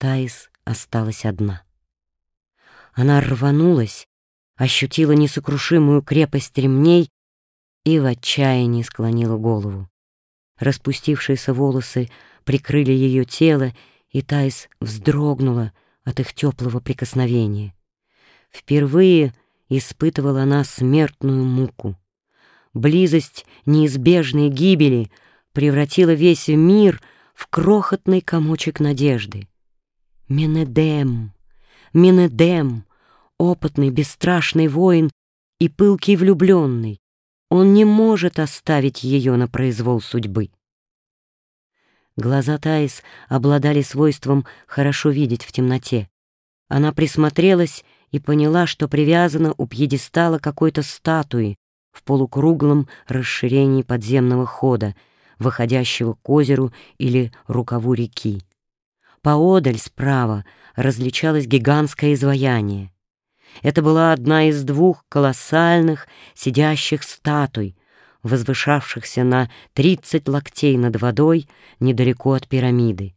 Таис осталась одна. Она рванулась, ощутила несокрушимую крепость ремней и в отчаянии склонила голову. Распустившиеся волосы прикрыли ее тело, и Тайс вздрогнула от их теплого прикосновения. Впервые испытывала она смертную муку. Близость неизбежной гибели превратила весь мир в крохотный комочек надежды. Менедем, Менедем, опытный, бесстрашный воин и пылкий влюбленный, он не может оставить ее на произвол судьбы. Глаза Таис обладали свойством хорошо видеть в темноте. Она присмотрелась и поняла, что привязана у пьедестала какой-то статуи в полукруглом расширении подземного хода, выходящего к озеру или рукаву реки. Поодаль справа различалось гигантское изваяние. Это была одна из двух колоссальных сидящих статуй, возвышавшихся на тридцать локтей над водой недалеко от пирамиды.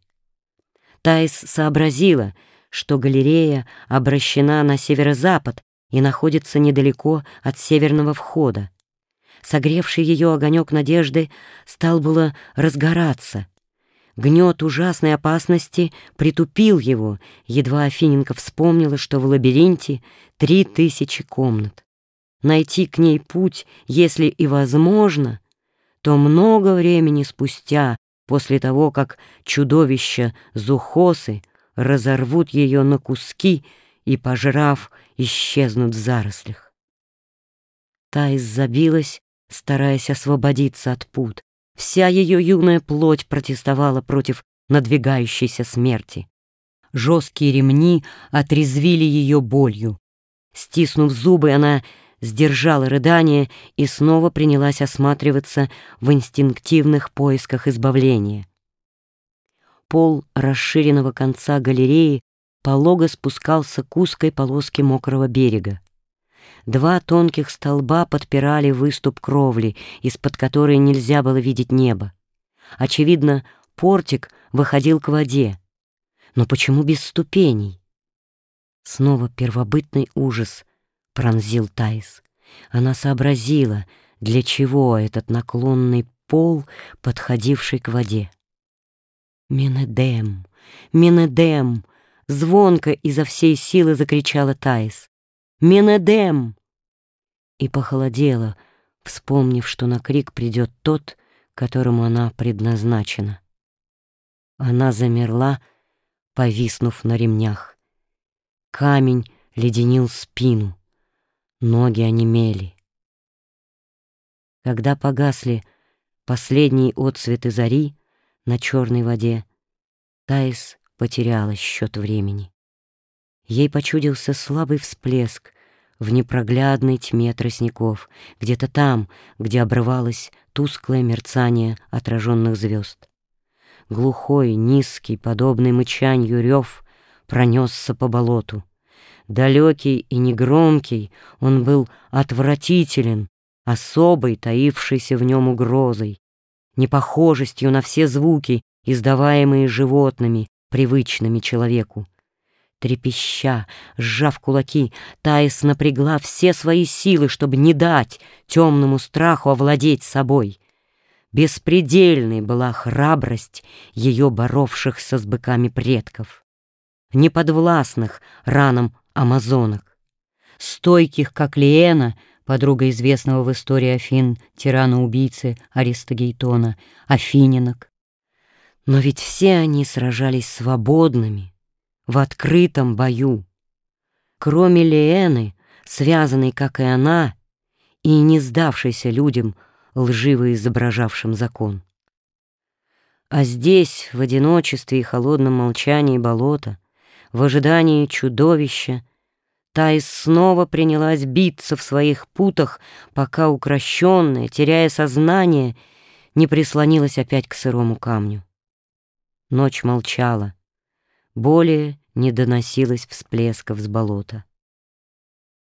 Тайс сообразила, что галерея обращена на северо-запад и находится недалеко от северного входа. Согревший ее огонек надежды стал было разгораться — Гнет ужасной опасности притупил его, едва Афиненко вспомнила, что в лабиринте три тысячи комнат. Найти к ней путь, если и возможно, то много времени спустя, после того, как чудовища Зухосы разорвут ее на куски и, пожрав, исчезнут в зарослях. Та забилась, стараясь освободиться от пут. Вся ее юная плоть протестовала против надвигающейся смерти. Жесткие ремни отрезвили ее болью. Стиснув зубы, она сдержала рыдание и снова принялась осматриваться в инстинктивных поисках избавления. Пол расширенного конца галереи полого спускался к узкой полоске мокрого берега. Два тонких столба подпирали выступ кровли, из-под которой нельзя было видеть небо. Очевидно, портик выходил к воде. Но почему без ступеней? Снова первобытный ужас пронзил Таис. Она сообразила, для чего этот наклонный пол, подходивший к воде. «Менедем! Менедем!» Звонко изо всей силы закричала Таис. Менедем!» И похолодела, вспомнив, что на крик придет тот, которому она предназначена. Она замерла, повиснув на ремнях. Камень леденил спину, ноги онемели. Когда погасли последние отцветы зари на черной воде, Таис потеряла счет времени. Ей почудился слабый всплеск в непроглядной тьме тростников, где-то там, где обрывалось тусклое мерцание отраженных звезд. Глухой, низкий, подобный мычанью рев пронесся по болоту. Далекий и негромкий он был отвратителен, особой, таившейся в нем угрозой, непохожестью на все звуки, издаваемые животными, привычными человеку. Трепеща, сжав кулаки, Таис напрягла все свои силы, чтобы не дать темному страху овладеть собой. Беспредельной была храбрость ее боровшихся с быками предков, неподвластных ранам амазонок, стойких, как Лиена, подруга известного в истории Афин тирана-убийцы Аристогейтона, афининок. Но ведь все они сражались свободными, в открытом бою. Кроме Леэны, связанной, как и она, и не сдавшейся людям, лживо изображавшим закон. А здесь, в одиночестве и холодном молчании болота, в ожидании чудовища, Таис снова принялась биться в своих путах, пока укращенная, теряя сознание, не прислонилась опять к сырому камню. Ночь молчала. Более не доносилось всплесков с болота.